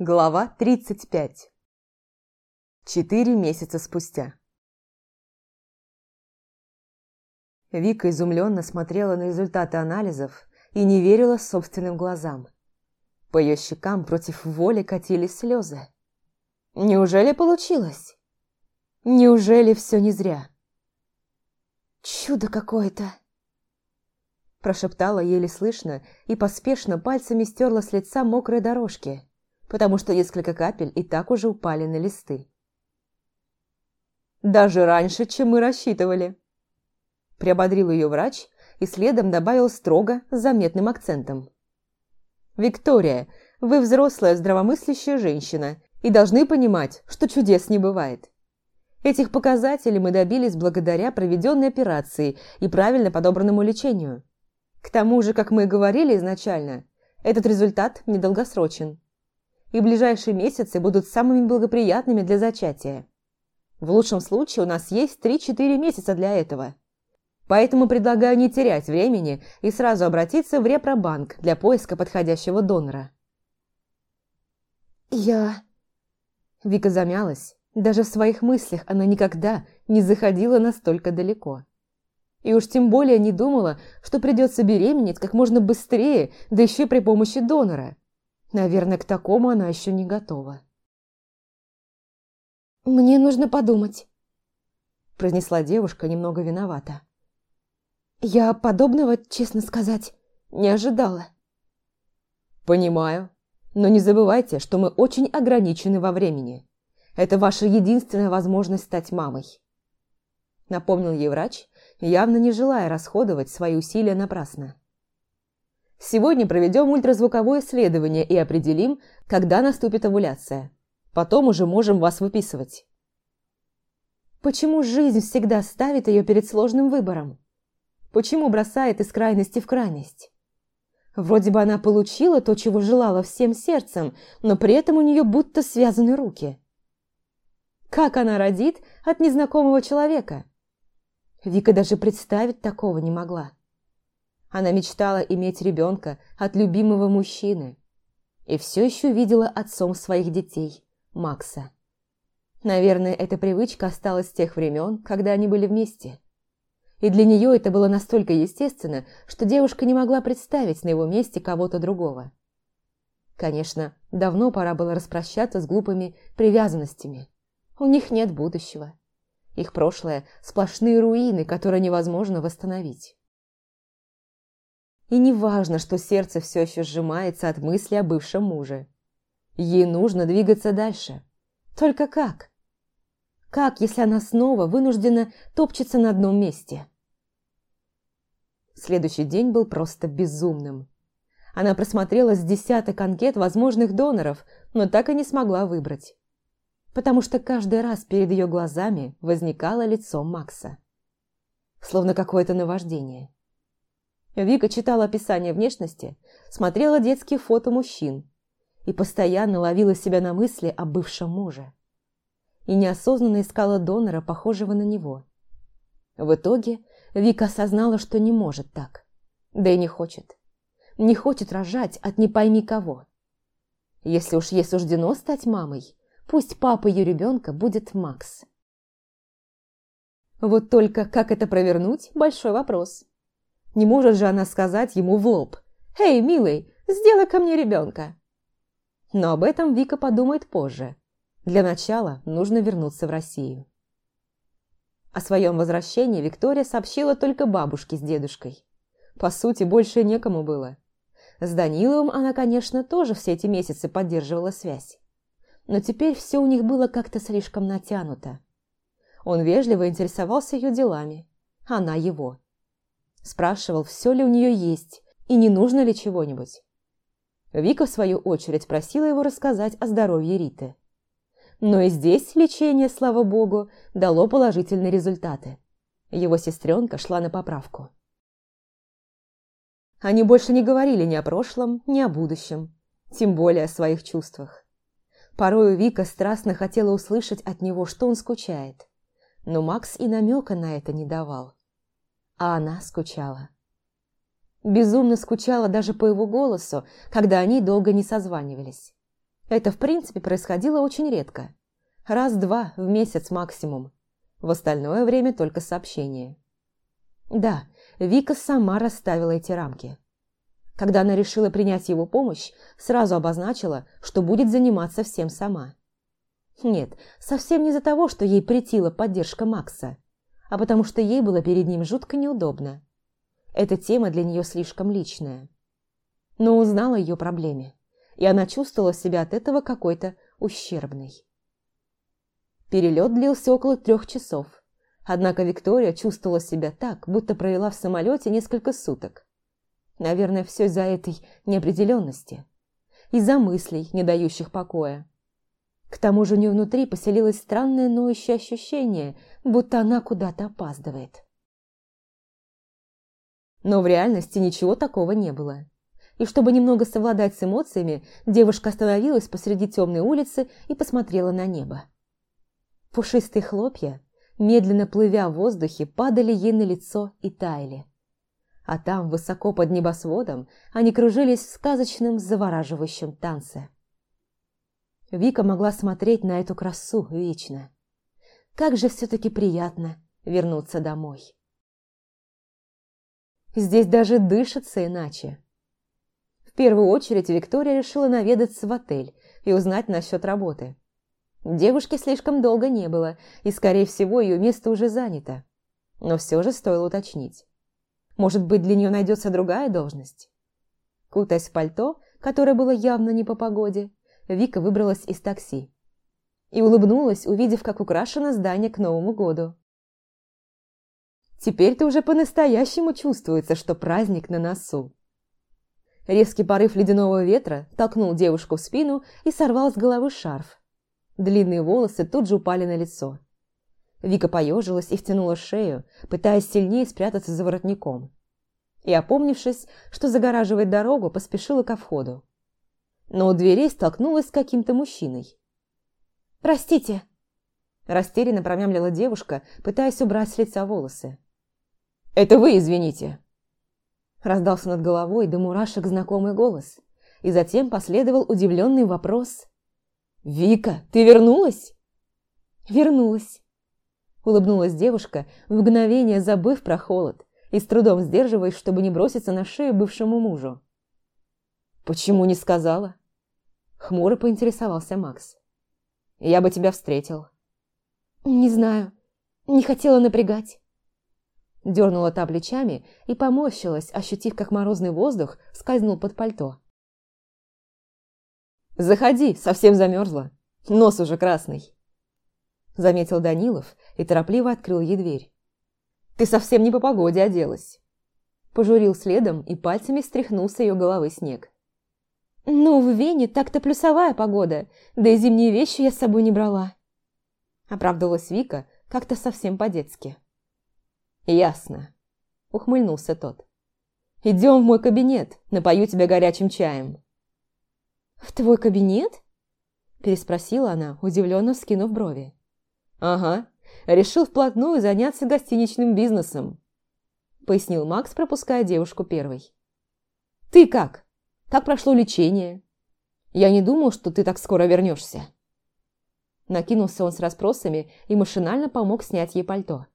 Глава 35. Четыре месяца спустя. Вика изумленно смотрела на результаты анализов и не верила собственным глазам. По ее щекам против воли катились слезы. Неужели получилось? Неужели все не зря? «Чудо какое-то!» Прошептала еле слышно и поспешно пальцами стерла с лица мокрые дорожки – потому что несколько капель и так уже упали на листы. «Даже раньше, чем мы рассчитывали», – приободрил ее врач и следом добавил строго с заметным акцентом. «Виктория, вы взрослая здравомыслящая женщина и должны понимать, что чудес не бывает. Этих показателей мы добились благодаря проведенной операции и правильно подобранному лечению. К тому же, как мы и говорили изначально, этот результат недолгосрочен и ближайшие месяцы будут самыми благоприятными для зачатия. В лучшем случае у нас есть 3-4 месяца для этого. Поэтому предлагаю не терять времени и сразу обратиться в Репробанк для поиска подходящего донора. «Я...» Вика замялась. Даже в своих мыслях она никогда не заходила настолько далеко. И уж тем более не думала, что придется беременеть как можно быстрее, да еще при помощи донора – Наверное, к такому она еще не готова. «Мне нужно подумать», – произнесла девушка немного виновата. «Я подобного, честно сказать, не ожидала». «Понимаю, но не забывайте, что мы очень ограничены во времени. Это ваша единственная возможность стать мамой», – напомнил ей врач, явно не желая расходовать свои усилия напрасно. Сегодня проведем ультразвуковое исследование и определим, когда наступит овуляция. Потом уже можем вас выписывать. Почему жизнь всегда ставит ее перед сложным выбором? Почему бросает из крайности в крайность? Вроде бы она получила то, чего желала всем сердцем, но при этом у нее будто связаны руки. Как она родит от незнакомого человека? Вика даже представить такого не могла. Она мечтала иметь ребенка от любимого мужчины и все еще видела отцом своих детей, Макса. Наверное, эта привычка осталась с тех времен, когда они были вместе. И для нее это было настолько естественно, что девушка не могла представить на его месте кого-то другого. Конечно, давно пора было распрощаться с глупыми привязанностями. У них нет будущего. Их прошлое – сплошные руины, которые невозможно восстановить. И не важно, что сердце все еще сжимается от мысли о бывшем муже. Ей нужно двигаться дальше. Только как? Как, если она снова вынуждена топчется на одном месте? Следующий день был просто безумным. Она просмотрела с десяток анкет возможных доноров, но так и не смогла выбрать. Потому что каждый раз перед ее глазами возникало лицо Макса. Словно какое-то наваждение. Вика читала описание внешности, смотрела детские фото мужчин и постоянно ловила себя на мысли о бывшем муже. И неосознанно искала донора, похожего на него. В итоге Вика осознала, что не может так. Да и не хочет. Не хочет рожать от не пойми кого. Если уж ей суждено стать мамой, пусть папа ее ребенка будет Макс. Вот только как это провернуть – большой вопрос. Не может же она сказать ему в лоб. «Эй, милый, сделай ко мне ребенка!» Но об этом Вика подумает позже. Для начала нужно вернуться в Россию. О своем возвращении Виктория сообщила только бабушке с дедушкой. По сути, больше некому было. С Даниловым она, конечно, тоже все эти месяцы поддерживала связь. Но теперь все у них было как-то слишком натянуто. Он вежливо интересовался ее делами, она его. Спрашивал, все ли у нее есть и не нужно ли чего-нибудь. Вика, в свою очередь, просила его рассказать о здоровье Риты. Но и здесь лечение, слава богу, дало положительные результаты. Его сестренка шла на поправку. Они больше не говорили ни о прошлом, ни о будущем, тем более о своих чувствах. Порою Вика страстно хотела услышать от него, что он скучает, но Макс и намека на это не давал а она скучала. Безумно скучала даже по его голосу, когда они долго не созванивались. Это, в принципе, происходило очень редко. Раз-два в месяц максимум. В остальное время только сообщения. Да, Вика сама расставила эти рамки. Когда она решила принять его помощь, сразу обозначила, что будет заниматься всем сама. Нет, совсем не из-за того, что ей претила поддержка Макса, а потому что ей было перед ним жутко неудобно. Эта тема для нее слишком личная. Но узнала ее проблеме, и она чувствовала себя от этого какой-то ущербной. Перелет длился около трех часов, однако Виктория чувствовала себя так, будто провела в самолете несколько суток. Наверное, все из-за этой неопределенности, из-за мыслей, не дающих покоя. К тому же у нее внутри поселилось странное ноющее ощущение, будто она куда-то опаздывает. Но в реальности ничего такого не было. И чтобы немного совладать с эмоциями, девушка остановилась посреди темной улицы и посмотрела на небо. Пушистые хлопья, медленно плывя в воздухе, падали ей на лицо и таяли. А там, высоко под небосводом, они кружились в сказочном завораживающем танце. Вика могла смотреть на эту красу вечно. Как же все-таки приятно вернуться домой. Здесь даже дышится иначе. В первую очередь Виктория решила наведаться в отель и узнать насчет работы. Девушки слишком долго не было, и, скорее всего, ее место уже занято. Но все же стоило уточнить. Может быть, для нее найдется другая должность? Кутаясь в пальто, которое было явно не по погоде, Вика выбралась из такси. И улыбнулась, увидев, как украшено здание к Новому году. Теперь-то уже по-настоящему чувствуется, что праздник на носу. Резкий порыв ледяного ветра толкнул девушку в спину и сорвал с головы шарф. Длинные волосы тут же упали на лицо. Вика поежилась и втянула шею, пытаясь сильнее спрятаться за воротником. И, опомнившись, что загораживает дорогу, поспешила ко входу. Но у дверей столкнулась с каким-то мужчиной. «Простите!» Растерянно промямлила девушка, пытаясь убрать с лица волосы. «Это вы извините!» Раздался над головой до мурашек знакомый голос, и затем последовал удивленный вопрос. «Вика, ты вернулась?» «Вернулась», – улыбнулась девушка, в мгновение забыв про холод и с трудом сдерживаясь, чтобы не броситься на шею бывшему мужу. «Почему не сказала?» Хмуро поинтересовался Макс. «Я бы тебя встретил». «Не знаю. Не хотела напрягать». Дернула та плечами и поморщилась, ощутив, как морозный воздух скользнул под пальто. «Заходи, совсем замерзла. Нос уже красный». Заметил Данилов и торопливо открыл ей дверь. «Ты совсем не по погоде оделась». Пожурил следом и пальцами стряхнул с ее головы снег. «Ну, в Вене так-то плюсовая погода, да и зимние вещи я с собой не брала». Оправдывалась Вика как-то совсем по-детски. «Ясно», – ухмыльнулся тот. «Идем в мой кабинет, напою тебя горячим чаем». «В твой кабинет?» – переспросила она, удивленно вскинув брови. «Ага, решил вплотную заняться гостиничным бизнесом», – пояснил Макс, пропуская девушку первой. «Ты как? Как прошло лечение? Я не думал, что ты так скоро вернешься». Накинулся он с расспросами и машинально помог снять ей пальто.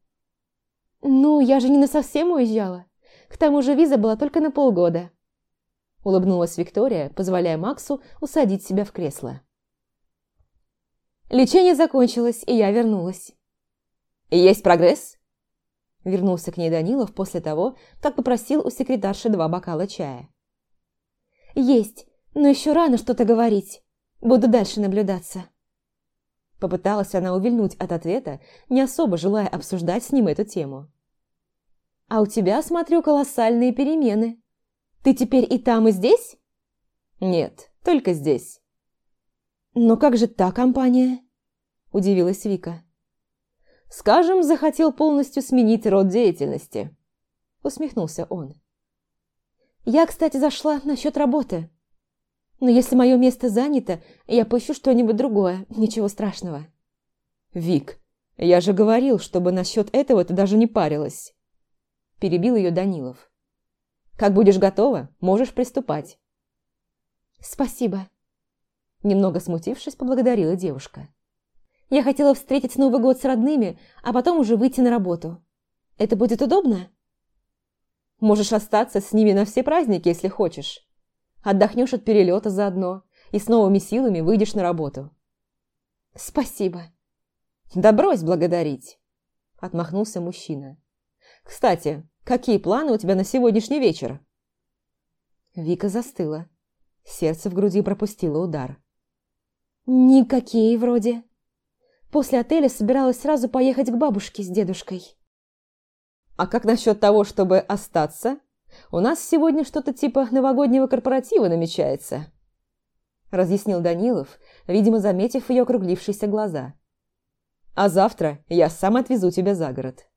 «Ну, я же не на совсем уезжала. К тому же виза была только на полгода». Улыбнулась Виктория, позволяя Максу усадить себя в кресло. Лечение закончилось, и я вернулась. «Есть прогресс?» Вернулся к ней Данилов после того, как попросил у секретарши два бокала чая. «Есть, но еще рано что-то говорить. Буду дальше наблюдаться». Попыталась она увильнуть от ответа, не особо желая обсуждать с ним эту тему. «А у тебя, смотрю, колоссальные перемены. Ты теперь и там, и здесь?» «Нет, только здесь». «Но как же та компания?» – удивилась Вика. «Скажем, захотел полностью сменить род деятельности», – усмехнулся он. «Я, кстати, зашла насчет работы. Но если мое место занято, я поищу что-нибудь другое, ничего страшного». «Вик, я же говорил, чтобы насчет этого ты даже не парилась», – перебил ее Данилов. «Как будешь готова, можешь приступать». «Спасибо». Немного смутившись, поблагодарила девушка. «Я хотела встретить Новый год с родными, а потом уже выйти на работу. Это будет удобно?» «Можешь остаться с ними на все праздники, если хочешь. Отдохнешь от перелета заодно и с новыми силами выйдешь на работу». «Спасибо». «Да брось благодарить», – отмахнулся мужчина. «Кстати, какие планы у тебя на сегодняшний вечер?» Вика застыла. Сердце в груди пропустило удар. «Никакие вроде. После отеля собиралась сразу поехать к бабушке с дедушкой». «А как насчет того, чтобы остаться? У нас сегодня что-то типа новогоднего корпоратива намечается», разъяснил Данилов, видимо, заметив ее округлившиеся глаза. «А завтра я сам отвезу тебя за город».